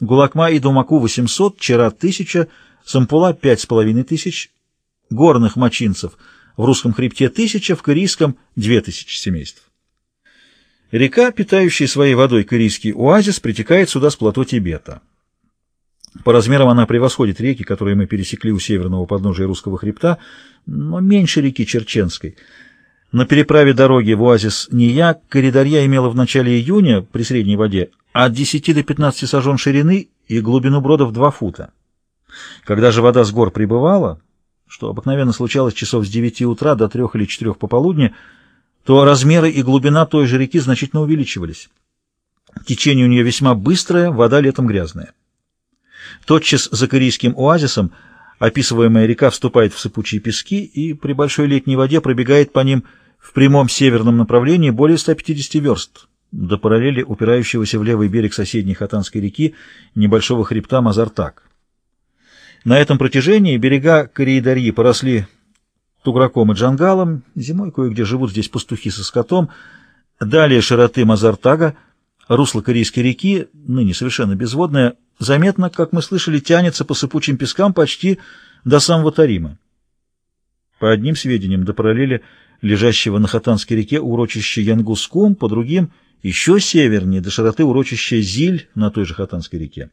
Гулакма и Думаку 800, Чара 1000, Сампула 5500, горных мочинцев в русском хребте 1000, в корейском 2000 семейств. Река, питающая своей водой корейский оазис, притекает сюда с плато Тибета. По размерам она превосходит реки, которые мы пересекли у северного подножия русского хребта, но меньше реки Черченской. На переправе дороги в оазис Ния Коридорья имела в начале июня при средней воде от 10 до 15 сажен ширины и глубину брода в 2 фута. Когда же вода с гор прибывала, что обыкновенно случалось часов с 9 утра до 3 или 4 пополудни, то размеры и глубина той же реки значительно увеличивались. Течение у нее весьма быстрое, вода летом грязная. Тотчас за корейским оазисом описываемая река вступает в сыпучие пески и при большой летней воде пробегает по ним в прямом северном направлении более 150 верст, до параллели упирающегося в левый берег соседней Хатанской реки небольшого хребта Мазартак. На этом протяжении берега Кореи-Дарьи поросли туграком и джангалом, зимой кое-где живут здесь пастухи со скотом, далее широты Мазартага, русло Корейской реки, ныне совершенно безводное, заметно, как мы слышали, тянется по сыпучим пескам почти до самого Тарима. По одним сведениям, до параллели лежащего на Хатанской реке урочища Янгускум, по другим — еще севернее, до широты урочища Зиль на той же Хатанской реке.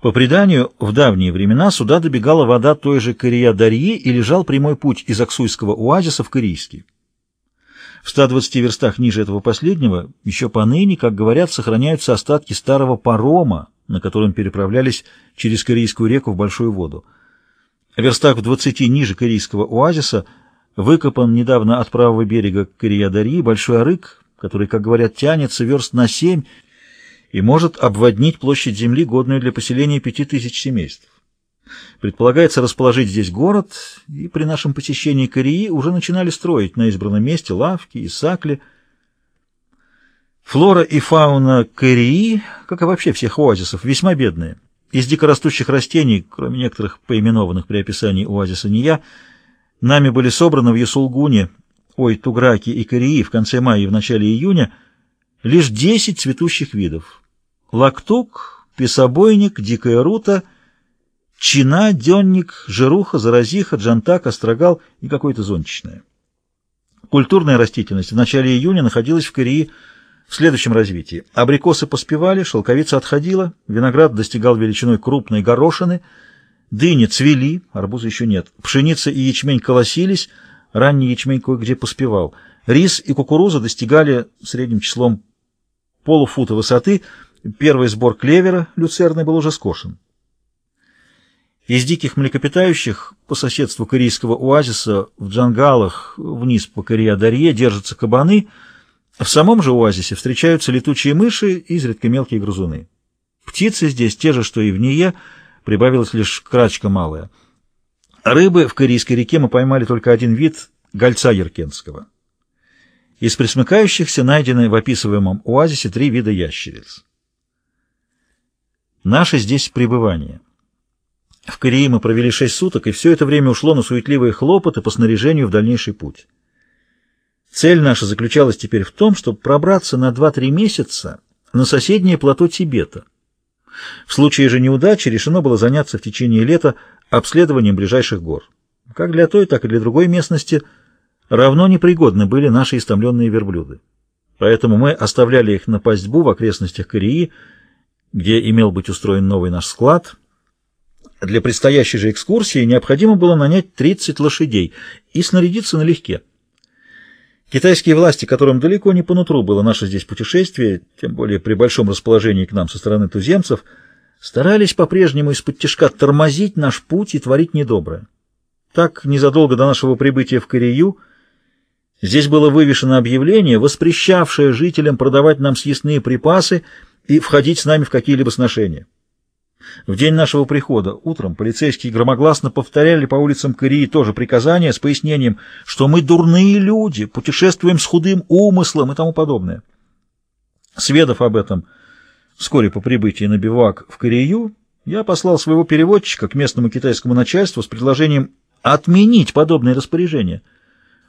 По преданию, в давние времена сюда добегала вода той же Кория-Дарьи и лежал прямой путь из Аксуйского оазиса в Корейский. В 120 верстах ниже этого последнего еще поныне, как говорят, сохраняются остатки старого парома, на котором переправлялись через Корейскую реку в Большую воду. В верстах в 20 ниже Корейского оазиса выкопан недавно от правого берега Кория-Дарьи большой арык, который, как говорят, тянется верст на семь и может обводнить площадь земли, годную для поселения пяти тысяч семейств. Предполагается расположить здесь город, и при нашем посещении Кореи уже начинали строить на избранном месте лавки и сакли. Флора и фауна Кореи, как и вообще всех оазисов, весьма бедные. Из дикорастущих растений, кроме некоторых поименованных при описании оазиса Ния, нами были собраны в Ясулгуне, ой, Туграки и Кореи в конце мая и в начале июня лишь 10 цветущих видов. Лактук, песобойник, дикая рута — Чина, денник, жируха, заразиха, джантак, острогал и какое-то зонтичное. Культурная растительность в начале июня находилась в Корее в следующем развитии. Абрикосы поспевали, шелковица отходила, виноград достигал величиной крупной горошины, дыни цвели, арбуза еще нет, пшеница и ячмень колосились, ранний ячмень кое-где поспевал. Рис и кукуруза достигали средним числом полуфута высоты, первый сбор клевера, люцерны, был уже скошен. Из диких млекопитающих по соседству корейского оазиса в джангалах вниз по Корея-Дарье держатся кабаны, в самом же оазисе встречаются летучие мыши и изредка мелкие грызуны. Птицы здесь те же, что и в Ние, прибавилась лишь крачка малая. Рыбы в Корейской реке мы поймали только один вид — гольца яркенского. Из присмыкающихся найдены в описываемом оазисе три вида ящериц. Наше здесь пребывание. В Корее мы провели шесть суток, и все это время ушло на суетливые хлопоты по снаряжению в дальнейший путь. Цель наша заключалась теперь в том, чтобы пробраться на 2-3 месяца на соседнее плато Тибета. В случае же неудачи решено было заняться в течение лета обследованием ближайших гор. Как для той, так и для другой местности равно непригодны были наши истомленные верблюды. Поэтому мы оставляли их на пастьбу в окрестностях Кореи, где имел быть устроен новый наш склад – для предстоящей же экскурсии необходимо было нанять 30 лошадей и снарядиться налегке. Китайские власти, которым далеко не по нутру было наше здесь путешествие, тем более при большом расположении к нам со стороны туземцев, старались по-прежнему из-под тяжка тормозить наш путь и творить недоброе. Так, незадолго до нашего прибытия в Корею, здесь было вывешено объявление, воспрещавшее жителям продавать нам съестные припасы и входить с нами в какие-либо сношения. В день нашего прихода утром полицейские громогласно повторяли по улицам Кореи тоже приказания с пояснением, что мы дурные люди, путешествуем с худым умыслом и тому подобное. Сведав об этом вскоре по прибытии на бивак в Корею, я послал своего переводчика к местному китайскому начальству с предложением отменить подобные распоряжения.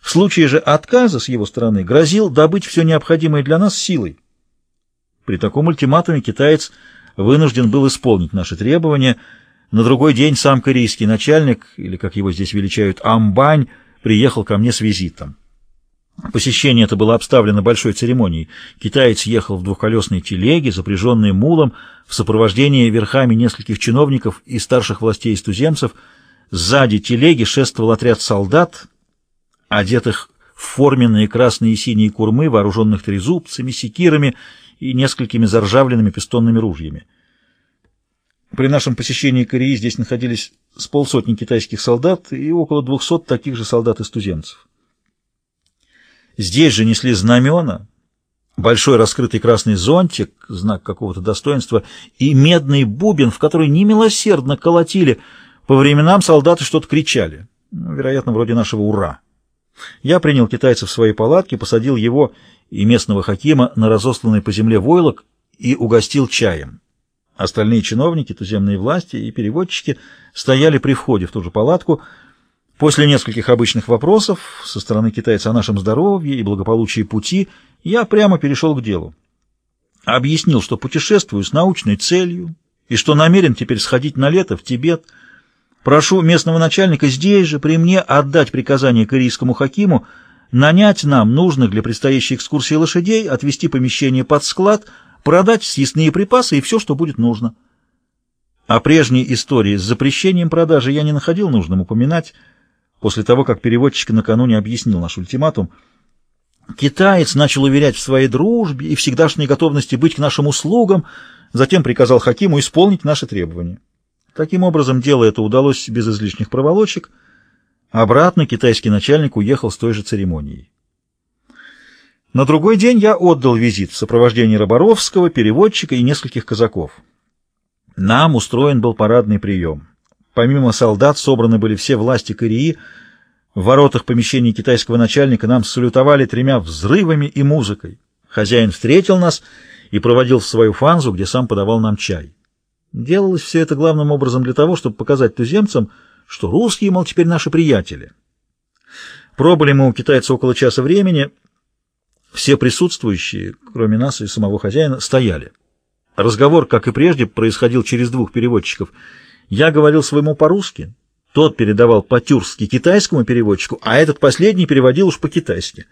В случае же отказа с его стороны грозил добыть все необходимое для нас силой. При таком ультиматуме китаец вынужден был исполнить наши требования. На другой день сам корейский начальник, или, как его здесь величают, Амбань, приехал ко мне с визитом. Посещение это было обставлено большой церемонией. Китаец ехал в двухколесной телеге, запряженной мулом, в сопровождении верхами нескольких чиновников и старших властей из туземцев. Сзади телеги шествовал отряд солдат, одетых в форменные красные и синие курмы, вооруженных трезубцами, секирами и несколькими заржавленными пистонными ружьями. При нашем посещении Кореи здесь находились с полсотни китайских солдат и около двухсот таких же солдат из туземцев. Здесь же несли знамена, большой раскрытый красный зонтик, знак какого-то достоинства, и медный бубен, в который немилосердно колотили. По временам солдаты что-то кричали, ну, вероятно, вроде нашего «Ура!». Я принял китайца в свои палатки, посадил его и местного хакима на разосланный по земле войлок и угостил чаем. Остальные чиновники, туземные власти и переводчики стояли при входе в ту же палатку, После нескольких обычных вопросов со стороны китайца о нашем здоровье и благополучии пути я прямо перешел к делу. Объяснил, что путешествую с научной целью и что намерен теперь сходить на лето в Тибет. Прошу местного начальника здесь же при мне отдать приказание корейскому хакиму нанять нам нужных для предстоящей экскурсии лошадей, отвести помещение под склад, продать съестные припасы и все, что будет нужно. О прежней истории с запрещением продажи я не находил нужным упоминать, После того, как переводчик накануне объяснил наш ультиматум, китаец начал уверять в своей дружбе и всегдашней готовности быть к нашим услугам, затем приказал Хакиму исполнить наши требования. Таким образом, дело это удалось без излишних проволочек. Обратно китайский начальник уехал с той же церемонией. На другой день я отдал визит в сопровождении Роборовского, переводчика и нескольких казаков. Нам устроен был парадный прием. Помимо солдат собраны были все власти Кореи. В воротах помещений китайского начальника нам салютовали тремя взрывами и музыкой. Хозяин встретил нас и проводил в свою фанзу, где сам подавал нам чай. Делалось все это главным образом для того, чтобы показать туземцам, что русские, мол, теперь наши приятели. Пробыли мы у китайца около часа времени. Все присутствующие, кроме нас и самого хозяина, стояли. Разговор, как и прежде, происходил через двух переводчиков — я говорил своему по-русски, тот передавал по-тюркски китайскому переводчику, а этот последний переводил уж по-китайски.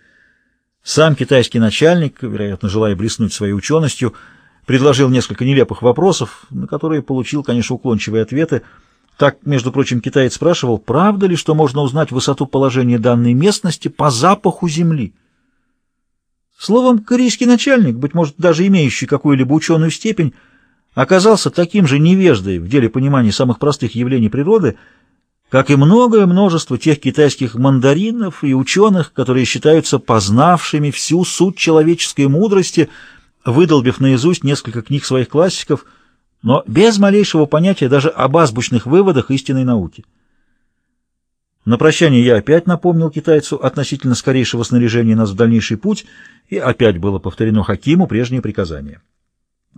Сам китайский начальник, вероятно, желая блеснуть своей ученостью, предложил несколько нелепых вопросов, на которые получил, конечно, уклончивые ответы. Так, между прочим, китаец спрашивал, правда ли, что можно узнать высоту положения данной местности по запаху земли? Словом, корейский начальник, быть может, даже имеющий какую-либо ученую степень, оказался таким же невеждой в деле понимания самых простых явлений природы, как и многое множество тех китайских мандаринов и ученых, которые считаются познавшими всю суть человеческой мудрости, выдолбив наизусть несколько книг своих классиков, но без малейшего понятия даже об азбучных выводах истинной науки. На прощание я опять напомнил китайцу относительно скорейшего снаряжения нас в дальнейший путь, и опять было повторено Хакиму прежнее приказание.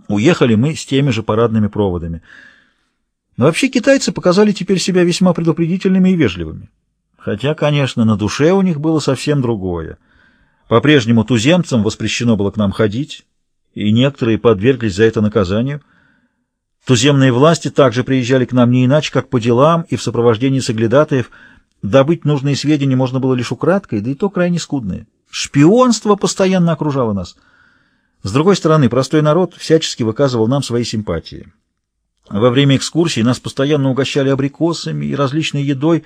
Уехали мы с теми же парадными проводами. Но вообще китайцы показали теперь себя весьма предупредительными и вежливыми. Хотя, конечно, на душе у них было совсем другое. По-прежнему туземцам воспрещено было к нам ходить, и некоторые подверглись за это наказанию. Туземные власти также приезжали к нам не иначе, как по делам и в сопровождении соглядатаев. Добыть нужные сведения можно было лишь украдкой, да и то крайне скудные. Шпионство постоянно окружало нас — с другой стороны, простой народ всячески выказывал нам свои симпатии. Во время экскурсий нас постоянно угощали абрикосами и различной едой,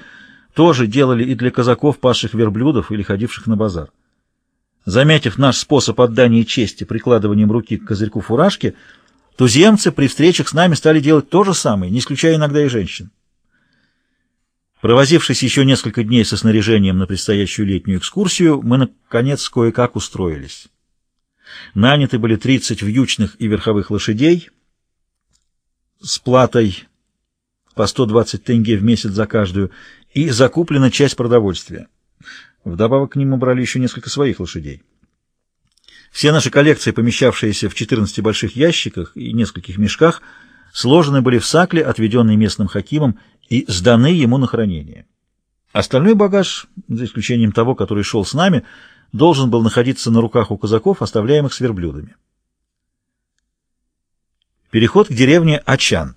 тоже делали и для казаков, пасших верблюдов или ходивших на базар. Заметив наш способ отдания чести прикладыванием руки к козырьку фуражки, туземцы при встречах с нами стали делать то же самое, не исключая иногда и женщин. Провозившись еще несколько дней со снаряжением на предстоящую летнюю экскурсию, мы, наконец, кое-как устроились. Наняты были 30 вьючных и верховых лошадей с платой по 120 тенге в месяц за каждую, и закуплена часть продовольствия. Вдобавок к ним мы брали еще несколько своих лошадей. Все наши коллекции, помещавшиеся в 14 больших ящиках и нескольких мешках, сложены были в сакле, отведенный местным хакимом, и сданы ему на хранение. Остальной багаж, за исключением того, который шел с нами, должен был находиться на руках у казаков, оставляемых с верблюдами. Переход к деревне Ачан.